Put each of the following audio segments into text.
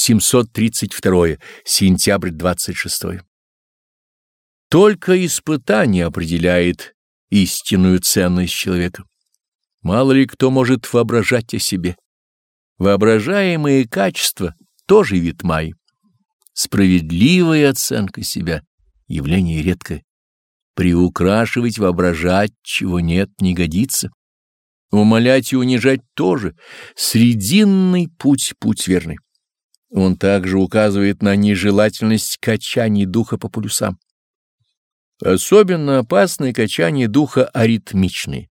732. Сентябрь 26. Только испытание определяет истинную ценность человека. Мало ли кто может воображать о себе. Воображаемые качества тоже вид май. Справедливая оценка себя — явление редкое. Приукрашивать, воображать, чего нет, не годится. Умолять и унижать тоже. Срединный путь — путь верный. Он также указывает на нежелательность качаний духа по полюсам. Особенно опасны качания духа аритмичные.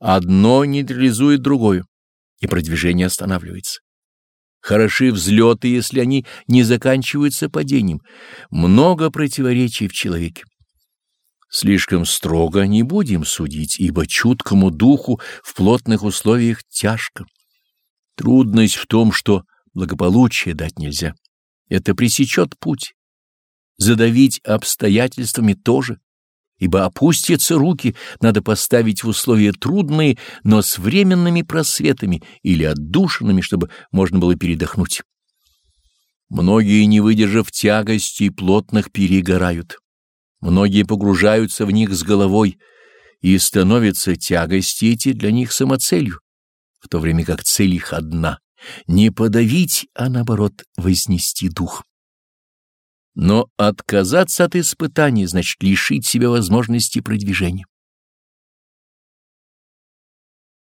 Одно нейтрализует другое, и продвижение останавливается. Хороши взлеты, если они не заканчиваются падением. Много противоречий в человеке. Слишком строго не будем судить, ибо чуткому духу в плотных условиях тяжко. Трудность в том, что благополучие дать нельзя. Это пресечет путь. Задавить обстоятельствами тоже, ибо опустятся руки, надо поставить в условия трудные, но с временными просветами или отдушинами, чтобы можно было передохнуть. Многие, не выдержав тягости плотных, перегорают. Многие погружаются в них с головой, и становятся тягости эти для них самоцелью, в то время как цель их одна — не подавить, а наоборот вознести дух. Но отказаться от испытаний значит лишить себя возможности продвижения.